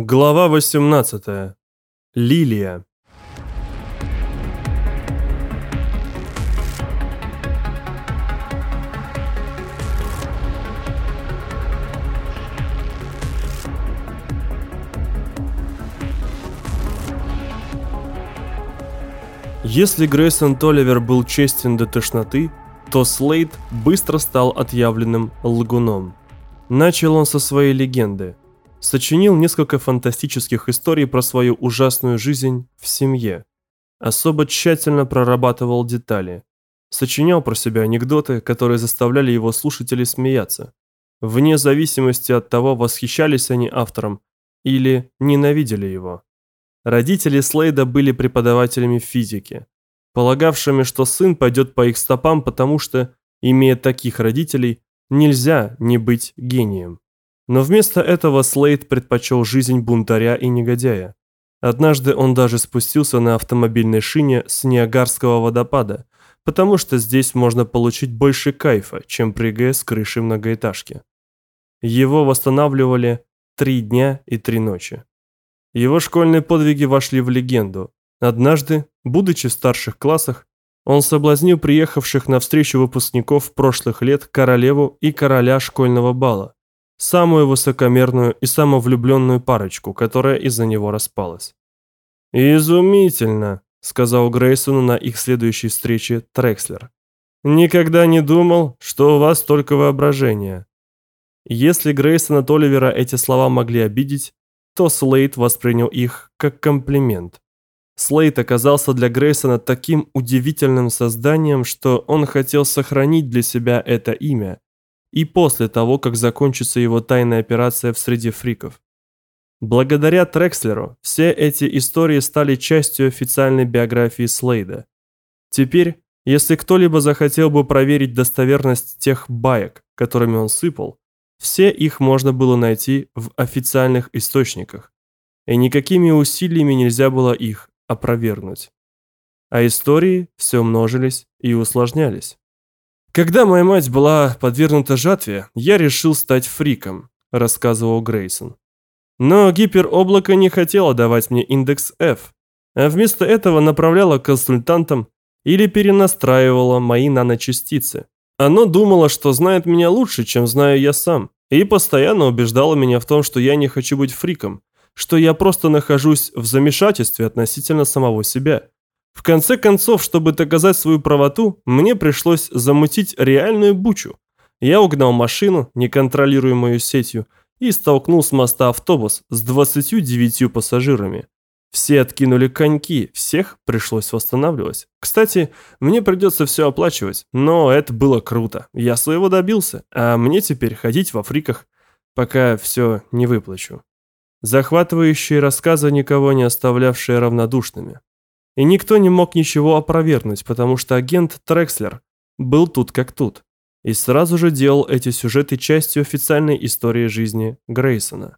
Глава 18. Лилия. Если Грейсон Толивер был честен до тошноты, то Слейд быстро стал отъявленным лгуном. Начал он со своей легенды. Сочинил несколько фантастических историй про свою ужасную жизнь в семье. Особо тщательно прорабатывал детали. Сочинял про себя анекдоты, которые заставляли его слушателей смеяться. Вне зависимости от того, восхищались они автором или ненавидели его. Родители Слейда были преподавателями физики, полагавшими, что сын пойдет по их стопам, потому что, имея таких родителей, нельзя не быть гением. Но вместо этого Слейд предпочел жизнь бунтаря и негодяя. Однажды он даже спустился на автомобильной шине с Ниагарского водопада, потому что здесь можно получить больше кайфа, чем прыгая с крыши многоэтажки. Его восстанавливали три дня и три ночи. Его школьные подвиги вошли в легенду. Однажды, будучи в старших классах, он соблазнил приехавших на встречу выпускников прошлых лет королеву и короля школьного бала, самую высокомерную и самовлюбленную парочку, которая из-за него распалась. «Изумительно», — сказал Грейсону на их следующей встрече Трекслер. «Никогда не думал, что у вас столько воображения». Если Грейсона Толивера эти слова могли обидеть, то Слейд воспринял их как комплимент. Слейд оказался для Грейсона таким удивительным созданием, что он хотел сохранить для себя это имя и после того, как закончится его тайная операция в среде фриков. Благодаря Трекслеру все эти истории стали частью официальной биографии Слейда. Теперь, если кто-либо захотел бы проверить достоверность тех баек, которыми он сыпал, все их можно было найти в официальных источниках, и никакими усилиями нельзя было их опровергнуть. А истории все множились и усложнялись. Когда моя мать была подвергнута жатве, я решил стать фриком, рассказывал Грейсон. Но гипероблако не хотело давать мне индекс F, а вместо этого направляло консультантам или перенастраивало мои наночастицы. Оно думало, что знает меня лучше, чем знаю я сам, и постоянно убеждало меня в том, что я не хочу быть фриком, что я просто нахожусь в замешательстве относительно самого себя. В конце концов, чтобы доказать свою правоту, мне пришлось замутить реальную бучу. Я угнал машину, неконтролируемую сетью, и столкнул с моста автобус с 29 пассажирами. Все откинули коньки, всех пришлось восстанавливать. Кстати, мне придется все оплачивать, но это было круто. Я своего добился, а мне теперь ходить в Африках, пока все не выплачу. Захватывающие рассказы, никого не оставлявшие равнодушными. И никто не мог ничего опровергнуть, потому что агент Трекслер был тут как тут. И сразу же делал эти сюжеты частью официальной истории жизни Грейсона.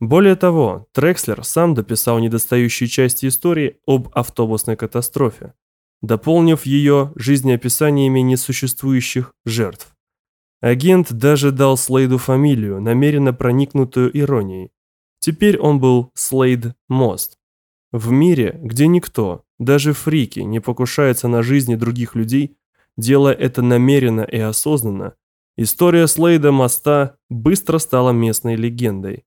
Более того, Трекслер сам дописал недостающие части истории об автобусной катастрофе, дополнив ее жизнеописаниями несуществующих жертв. Агент даже дал Слейду фамилию, намеренно проникнутую иронией. Теперь он был Слейд Мост. В мире, где никто, даже фрики, не покушается на жизни других людей, делая это намеренно и осознанно, история Слейда Моста быстро стала местной легендой.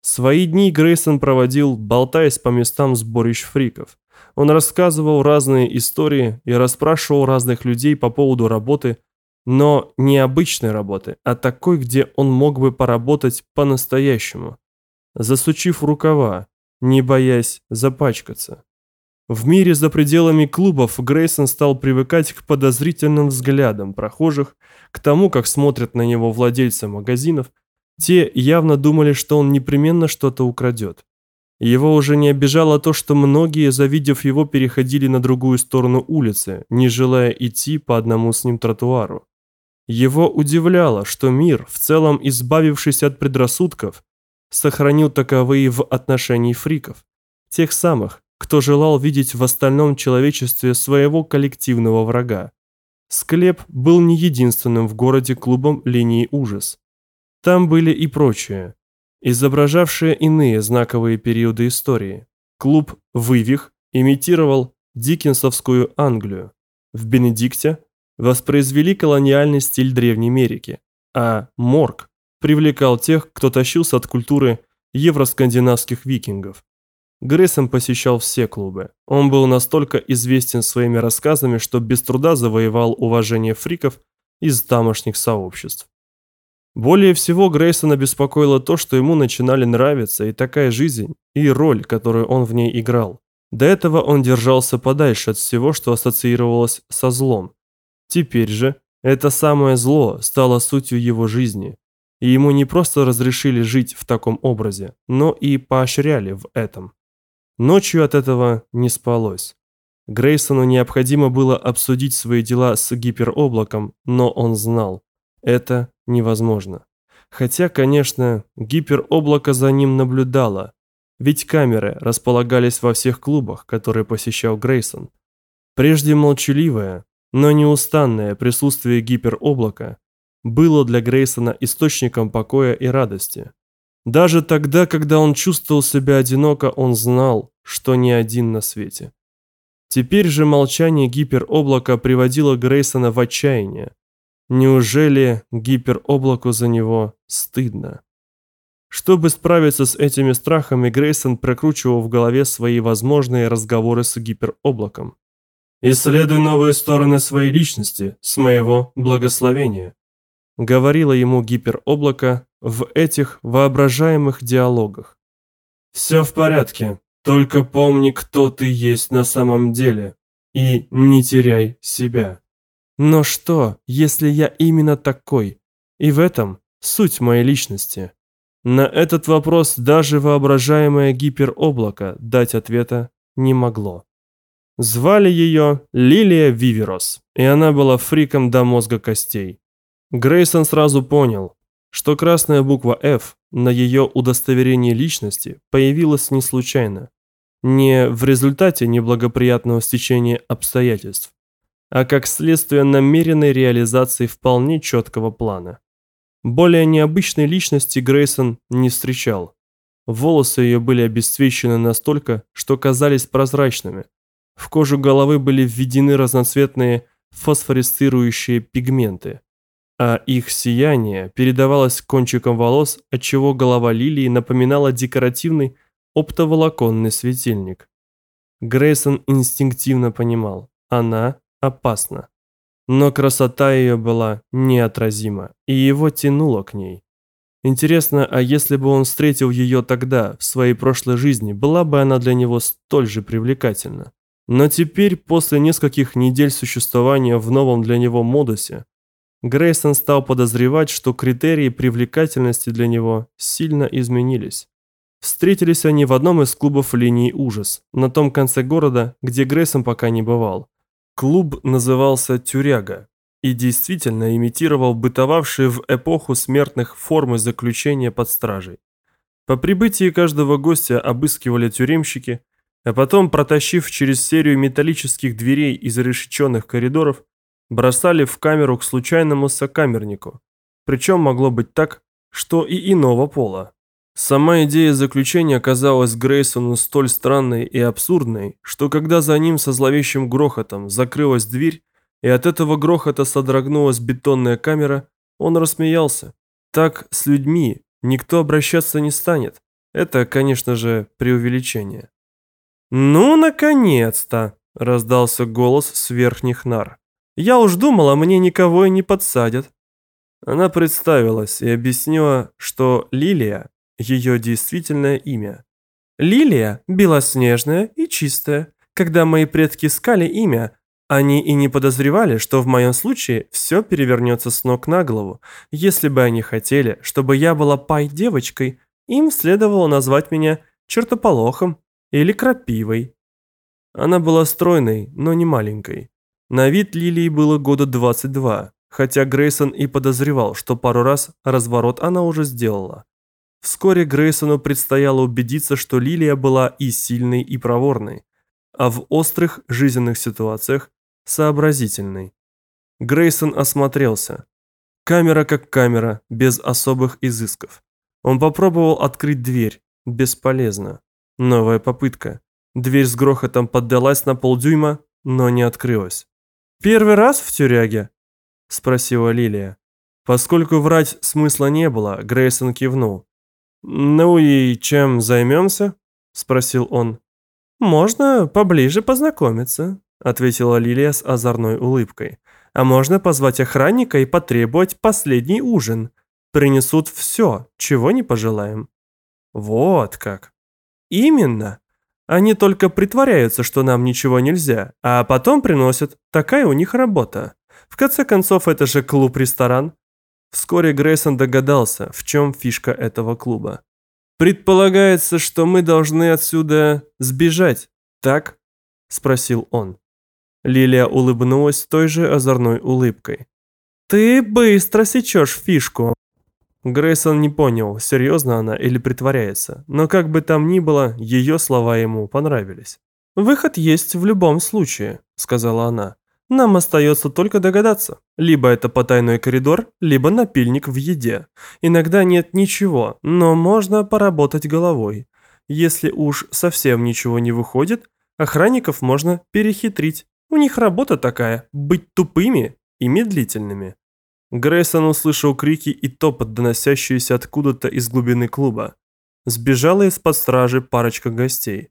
Свои дни Грейсон проводил, болтаясь по местам сборищ фриков. Он рассказывал разные истории и расспрашивал разных людей по поводу работы, но не обычной работы, а такой, где он мог бы поработать по-настоящему засучив рукава, не боясь запачкаться. В мире за пределами клубов Грейсон стал привыкать к подозрительным взглядам прохожих, к тому, как смотрят на него владельцы магазинов. Те явно думали, что он непременно что-то украдет. Его уже не обижало то, что многие, завидев его, переходили на другую сторону улицы, не желая идти по одному с ним тротуару. Его удивляло, что мир, в целом избавившись от предрассудков, сохранил таковые в отношении фриков, тех самых, кто желал видеть в остальном человечестве своего коллективного врага. Склеп был не единственным в городе клубом линии ужас. Там были и прочие. изображавшие иные знаковые периоды истории. Клуб «Вывих» имитировал диккенсовскую Англию. В Бенедикте воспроизвели колониальный стиль Древней Америки, а «Морг» привлекал тех, кто тащился от культуры евроскандинавских викингов. Грейсон посещал все клубы. Он был настолько известен своими рассказами, что без труда завоевал уважение фриков из тамошних сообществ. Более всего Грейсона беспокоило то, что ему начинали нравиться и такая жизнь, и роль, которую он в ней играл. До этого он держался подальше от всего, что ассоциировалось со злом. Теперь же это самое зло стало сутью его жизни, и ему не просто разрешили жить в таком образе, но и поощряли в этом. Ночью от этого не спалось. Грейсону необходимо было обсудить свои дела с гипероблаком, но он знал, это невозможно. Хотя, конечно, гипероблако за ним наблюдало, ведь камеры располагались во всех клубах, которые посещал Грейсон. Прежде молчаливое, но неустанное присутствие гипероблака было для Грейсона источником покоя и радости. Даже тогда, когда он чувствовал себя одиноко, он знал, что не один на свете. Теперь же молчание гипероблака приводило Грейсона в отчаяние. Неужели гипероблаку за него стыдно? Чтобы справиться с этими страхами, Грейсон прокручивал в голове свои возможные разговоры с гипероблаком. «Исследуй новые стороны своей личности, с моего благословения», говорила ему гипероблако в этих воображаемых диалогах. «Все в порядке, только помни, кто ты есть на самом деле, и не теряй себя». Но что, если я именно такой? И в этом суть моей личности. На этот вопрос даже воображаемое гипероблако дать ответа не могло. Звали ее Лилия Виверос, и она была фриком до мозга костей. Грейсон сразу понял, что красная буква F на ее удостоверении личности появилась не случайно, не в результате неблагоприятного стечения обстоятельств, а как следствие намеренной реализации вполне четкого плана. Более необычной личности Грейсон не встречал. Волосы ее были обесцвечены настолько, что казались прозрачными. В кожу головы были введены разноцветные фосфорисцирующие пигменты, а их сияние передавалось кончиком волос, отчего голова лилии напоминала декоративный оптоволоконный светильник. Грейсон инстинктивно понимал, она опасна. Но красота ее была неотразима, и его тянуло к ней. Интересно, а если бы он встретил ее тогда, в своей прошлой жизни, была бы она для него столь же привлекательна? Но теперь, после нескольких недель существования в новом для него модусе, Грейсон стал подозревать, что критерии привлекательности для него сильно изменились. Встретились они в одном из клубов линии «Ужас», на том конце города, где Грейсон пока не бывал. Клуб назывался «Тюряга» и действительно имитировал бытовавшие в эпоху смертных формы заключения под стражей. По прибытии каждого гостя обыскивали тюремщики, а потом, протащив через серию металлических дверей решеченных коридоров, бросали в камеру к случайному сокамернику. Причем могло быть так, что и иного пола. Сама идея заключения казалась Грейсону столь странной и абсурдной, что когда за ним со зловещим грохотом закрылась дверь, и от этого грохота содрогнулась бетонная камера, он рассмеялся. Так с людьми никто обращаться не станет. Это, конечно же, преувеличение. «Ну, наконец-то!» – раздался голос с верхних нар. «Я уж думала, мне никого и не подсадят». Она представилась и объяснила, что Лилия ее действительное имя. Лилия белоснежная и чистая. Когда мои предки искали имя, они и не подозревали, что в моем случае все перевернется с ног на голову. Если бы они хотели, чтобы я была пай-девочкой, им следовало назвать меня чертополохом или крапивой. Она была стройной, но не маленькой. На вид Лилии было года 22, хотя Грейсон и подозревал, что пару раз разворот она уже сделала. Вскоре Грейсону предстояло убедиться, что Лилия была и сильной, и проворной, а в острых жизненных ситуациях сообразительной. Грейсон осмотрелся. Камера как камера, без особых изысков. Он попробовал открыть дверь. Бесполезно. Новая попытка. Дверь с грохотом поддалась на полдюйма, но не открылась. «Первый раз в тюряге?» – спросила Лилия. Поскольку врать смысла не было, Грейсон кивнул. «Ну и чем займемся?» – спросил он. «Можно поближе познакомиться», – ответила Лилия с озорной улыбкой. «А можно позвать охранника и потребовать последний ужин. Принесут все, чего не пожелаем». «Вот как». «Именно. Они только притворяются, что нам ничего нельзя, а потом приносят. Такая у них работа. В конце концов, это же клуб-ресторан. Вскоре Грейсон догадался, в чем фишка этого клуба. «Предполагается, что мы должны отсюда сбежать, так?» – спросил он. Лилия улыбнулась той же озорной улыбкой. «Ты быстро сечешь фишку», Грейсон не понял, серьезно она или притворяется, но как бы там ни было, ее слова ему понравились. «Выход есть в любом случае», — сказала она. «Нам остается только догадаться. Либо это потайной коридор, либо напильник в еде. Иногда нет ничего, но можно поработать головой. Если уж совсем ничего не выходит, охранников можно перехитрить. У них работа такая – быть тупыми и медлительными». Грейсон услышал крики и топот, доносящиеся откуда-то из глубины клуба. Сбежала из-под стражи парочка гостей.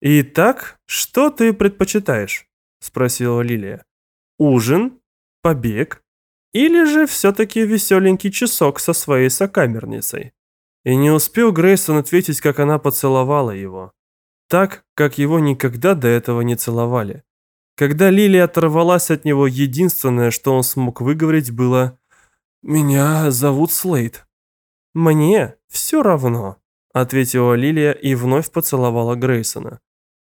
«Итак, что ты предпочитаешь?» – спросила Лилия. «Ужин? Побег? Или же все-таки веселенький часок со своей сокамерницей?» И не успел Грейсон ответить, как она поцеловала его. Так, как его никогда до этого не целовали. Когда Лилия оторвалась от него, единственное, что он смог выговорить, было «Меня зовут Слейд». «Мне все равно», — ответила Лилия и вновь поцеловала Грейсона.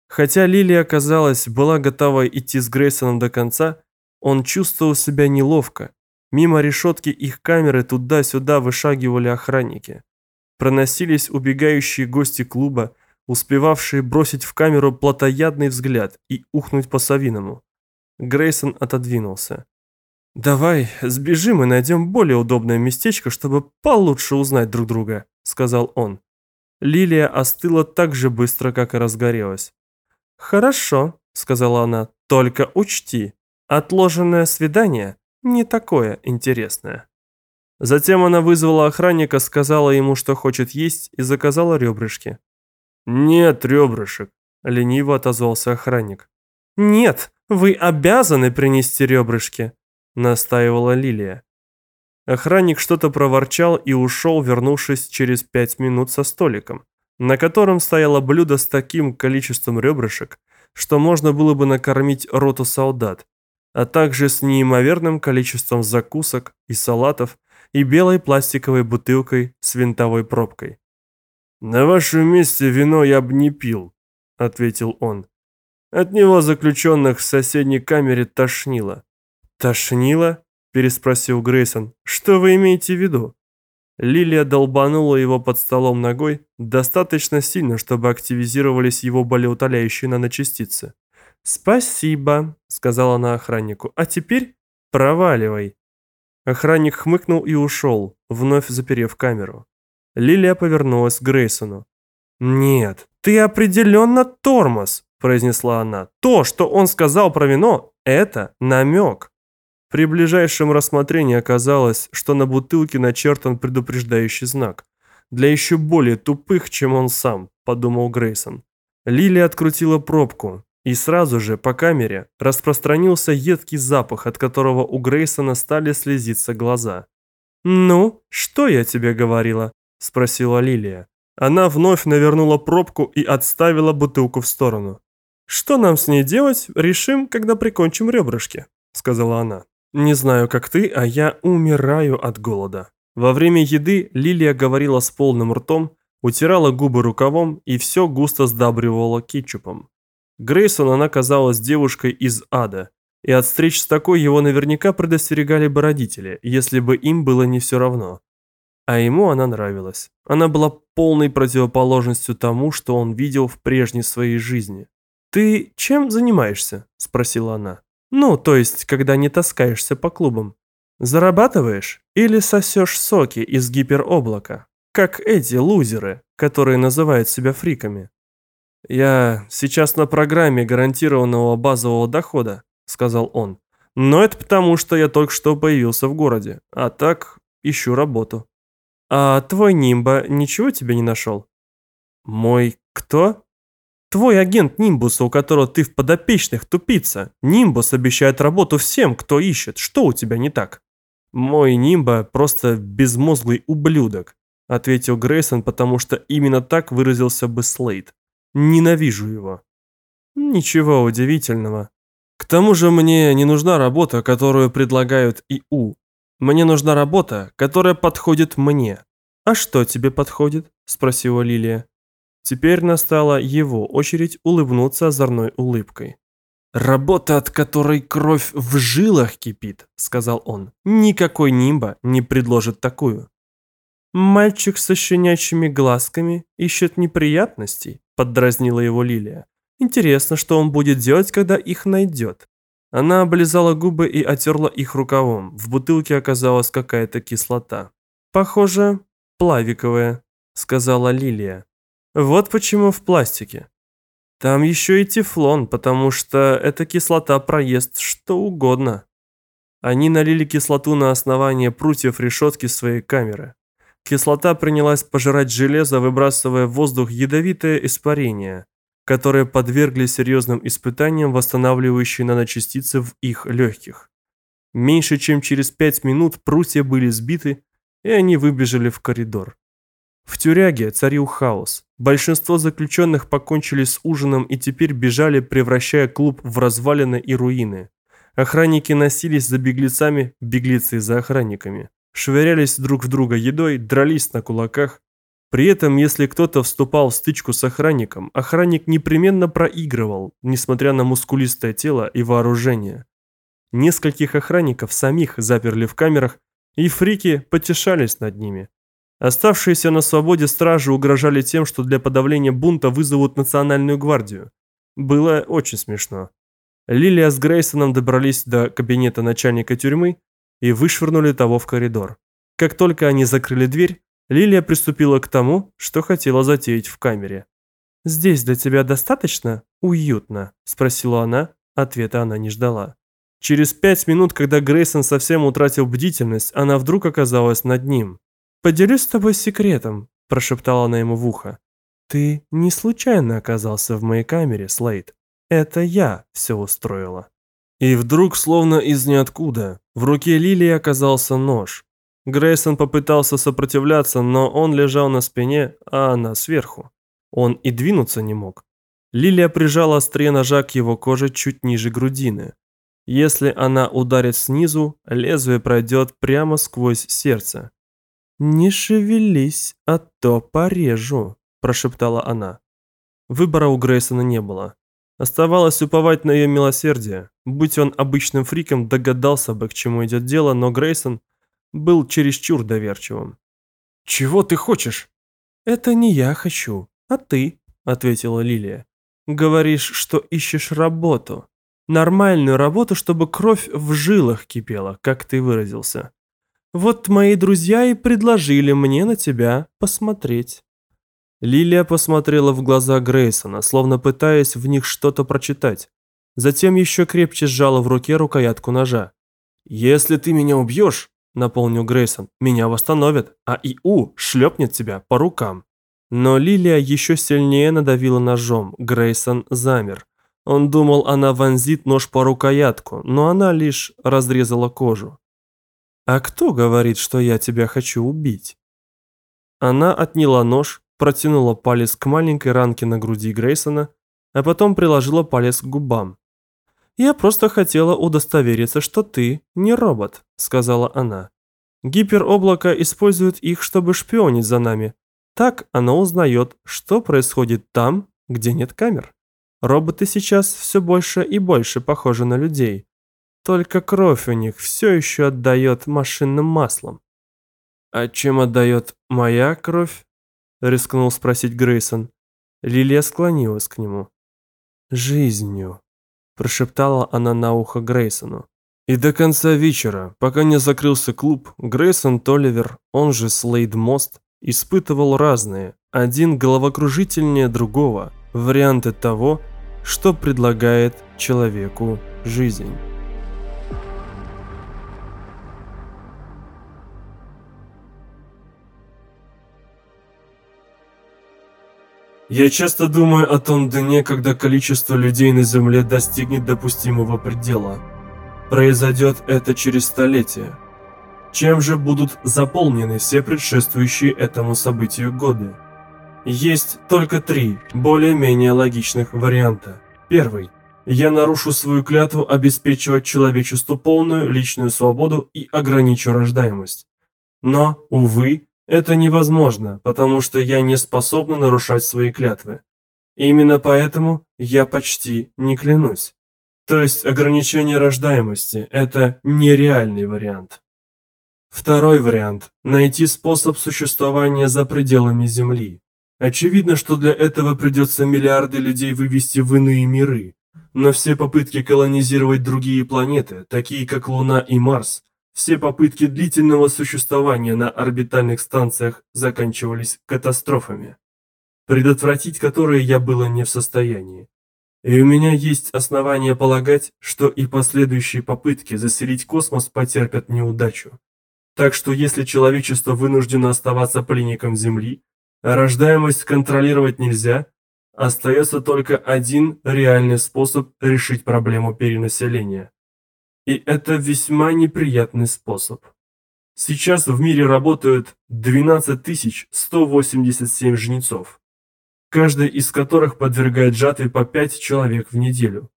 Хотя Лилия, казалось, была готова идти с Грейсоном до конца, он чувствовал себя неловко. Мимо решетки их камеры туда-сюда вышагивали охранники. Проносились убегающие гости клуба, успевавшие бросить в камеру плотоядный взгляд и ухнуть по-совиному. Грейсон отодвинулся. «Давай сбежим и найдем более удобное местечко, чтобы получше узнать друг друга», — сказал он. Лилия остыла так же быстро, как и разгорелась. «Хорошо», — сказала она, — «только учти, отложенное свидание не такое интересное». Затем она вызвала охранника, сказала ему, что хочет есть, и заказала ребрышки. «Нет ребрышек», – лениво отозвался охранник. «Нет, вы обязаны принести ребрышки», – настаивала Лилия. Охранник что-то проворчал и ушел, вернувшись через пять минут со столиком, на котором стояло блюдо с таким количеством ребрышек, что можно было бы накормить роту солдат, а также с неимоверным количеством закусок и салатов и белой пластиковой бутылкой с винтовой пробкой. «На вашем месте вино я бы не пил», — ответил он. От него заключенных в соседней камере тошнило. «Тошнило?» – переспросил Грейсон. «Что вы имеете в виду?» Лилия долбанула его под столом ногой достаточно сильно, чтобы активизировались его болеутоляющие наночастицы. «Спасибо», – сказала она охраннику. «А теперь проваливай». Охранник хмыкнул и ушел, вновь заперев камеру. Лилия повернулась к Грейсону. «Нет, ты определенно тормоз», – произнесла она. «То, что он сказал про вино, это намек». При ближайшем рассмотрении оказалось, что на бутылке начертан предупреждающий знак. «Для еще более тупых, чем он сам», – подумал Грейсон. Лилия открутила пробку, и сразу же по камере распространился едкий запах, от которого у Грейсона стали слезиться глаза. «Ну, что я тебе говорила?» – спросила Лилия. Она вновь навернула пробку и отставила бутылку в сторону. «Что нам с ней делать, решим, когда прикончим ребрышки», – сказала она. «Не знаю, как ты, а я умираю от голода». Во время еды Лилия говорила с полным ртом, утирала губы рукавом и все густо сдабривала кетчупом. Грейсон она казалась девушкой из ада, и от встреч с такой его наверняка предостерегали бы родители, если бы им было не все равно. А ему она нравилась. Она была полной противоположностью тому, что он видел в прежней своей жизни. «Ты чем занимаешься?» – спросила она. «Ну, то есть, когда не таскаешься по клубам. Зарабатываешь или сосешь соки из гипероблака? как эти лузеры, которые называют себя фриками. «Я сейчас на программе гарантированного базового дохода», — сказал он. «Но это потому, что я только что появился в городе, а так ищу работу». «А твой Нимба ничего тебе не нашел?» «Мой кто?» «Твой агент Нимбуса, у которого ты в подопечных, тупица. Нимбус обещает работу всем, кто ищет. Что у тебя не так?» «Мой Нимба просто безмозглый ублюдок», — ответил Грейсон, потому что именно так выразился бы Слейд. Ненавижу его. Ничего удивительного. К тому же мне не нужна работа, которую предлагают ИУ. Мне нужна работа, которая подходит мне. А что тебе подходит? Спросила Лилия. Теперь настала его очередь улыбнуться озорной улыбкой. «Работа, от которой кровь в жилах кипит», — сказал он. «Никакой нимба не предложит такую». «Мальчик со щенячьими глазками ищет неприятностей», поддразнила его Лилия. Интересно, что он будет делать, когда их найдет. Она облизала губы и отерла их рукавом. В бутылке оказалась какая-то кислота. «Похоже, плавиковая», — сказала Лилия. «Вот почему в пластике. Там еще и тефлон, потому что эта кислота проест что угодно». Они налили кислоту на основание прутьев решетки своей камеры. Кислота принялась пожирать железо, выбрасывая в воздух ядовитое испарение, которое подвергли серьезным испытаниям восстанавливающие наночастицы в их легких. Меньше чем через пять минут прутья были сбиты, и они выбежали в коридор. В тюряге царил хаос. Большинство заключенных покончили с ужином и теперь бежали, превращая клуб в развалины и руины. Охранники носились за беглецами, беглецы за охранниками швырялись друг в друга едой, дрались на кулаках. При этом, если кто-то вступал в стычку с охранником, охранник непременно проигрывал, несмотря на мускулистое тело и вооружение. Нескольких охранников самих заперли в камерах, и фрики потешались над ними. Оставшиеся на свободе стражи угрожали тем, что для подавления бунта вызовут национальную гвардию. Было очень смешно. Лилия с Грейсоном добрались до кабинета начальника тюрьмы и вышвырнули того в коридор. Как только они закрыли дверь, Лилия приступила к тому, что хотела затеять в камере. «Здесь для тебя достаточно уютно?» – спросила она, ответа она не ждала. Через пять минут, когда Грейсон совсем утратил бдительность, она вдруг оказалась над ним. «Поделюсь с тобой секретом», – прошептала она ему в ухо. «Ты не случайно оказался в моей камере, Слейд. Это я все устроила». И вдруг, словно из ниоткуда, в руке Лилии оказался нож. Грейсон попытался сопротивляться, но он лежал на спине, а она сверху. Он и двинуться не мог. Лилия прижала острие ножа к его коже чуть ниже грудины. Если она ударит снизу, лезвие пройдет прямо сквозь сердце. «Не шевелись, а то порежу», – прошептала она. Выбора у Грейсона не было. Оставалось уповать на ее милосердие. Будь он обычным фриком, догадался бы, к чему идет дело, но Грейсон был чересчур доверчивым. «Чего ты хочешь?» «Это не я хочу, а ты», — ответила Лилия. «Говоришь, что ищешь работу. Нормальную работу, чтобы кровь в жилах кипела, как ты выразился. Вот мои друзья и предложили мне на тебя посмотреть». Лилия посмотрела в глаза Грейсона, словно пытаясь в них что-то прочитать. Затем еще крепче сжала в руке рукоятку ножа. «Если ты меня убьешь», — наполнил Грейсон, — «меня восстановят, а ИУ шлепнет тебя по рукам». Но Лилия еще сильнее надавила ножом. Грейсон замер. Он думал, она вонзит нож по рукоятку, но она лишь разрезала кожу. «А кто говорит, что я тебя хочу убить?» Она отняла нож, протянула палец к маленькой ранке на груди Грейсона, а потом приложила палец к губам. «Я просто хотела удостовериться, что ты не робот», — сказала она. «Гипероблако использует их, чтобы шпионить за нами. Так оно узнает, что происходит там, где нет камер. Роботы сейчас все больше и больше похожи на людей. Только кровь у них все еще отдает машинным маслом». «А чем отдает моя кровь?» – рискнул спросить Грейсон. Лилия склонилась к нему. «Жизнью», – прошептала она на ухо Грейсону. И до конца вечера, пока не закрылся клуб, Грейсон Толивер, он же Слейд Мост, испытывал разные, один головокружительнее другого, варианты того, что предлагает человеку жизнь. Я часто думаю о том дне, когда количество людей на Земле достигнет допустимого предела. Произойдет это через столетия. Чем же будут заполнены все предшествующие этому событию годы? Есть только три более-менее логичных варианта. Первый. Я нарушу свою клятву обеспечивать человечеству полную личную свободу и ограничу рождаемость. Но, увы, это невозможно, потому что я не способна нарушать свои клятвы. Именно поэтому я почти не клянусь. То есть ограничение рождаемости – это нереальный вариант. Второй вариант – найти способ существования за пределами Земли. Очевидно, что для этого придется миллиарды людей вывести в иные миры. Но все попытки колонизировать другие планеты, такие как Луна и Марс, все попытки длительного существования на орбитальных станциях заканчивались катастрофами, предотвратить которые я было не в состоянии. И у меня есть основания полагать, что и последующие попытки заселить космос потерпят неудачу. Так что если человечество вынуждено оставаться пленником Земли, рождаемость контролировать нельзя, остается только один реальный способ решить проблему перенаселения. И это весьма неприятный способ. Сейчас в мире работают 12 187 жнецов, каждый из которых подвергает жатве по 5 человек в неделю.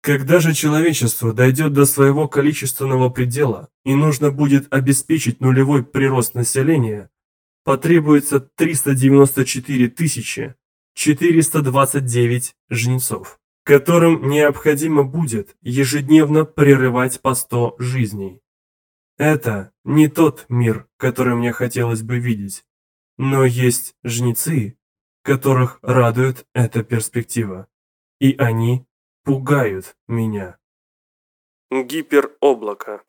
Когда же человечество дойдет до своего количественного предела и нужно будет обеспечить нулевой прирост населения, потребуется 394 тысячи 429 жнецов, которым необходимо будет ежедневно прерывать по 100 жизней. Это не тот мир, который мне хотелось бы видеть, но есть жнецы, которых радует эта перспектива, и они пугают меня. Гипероблако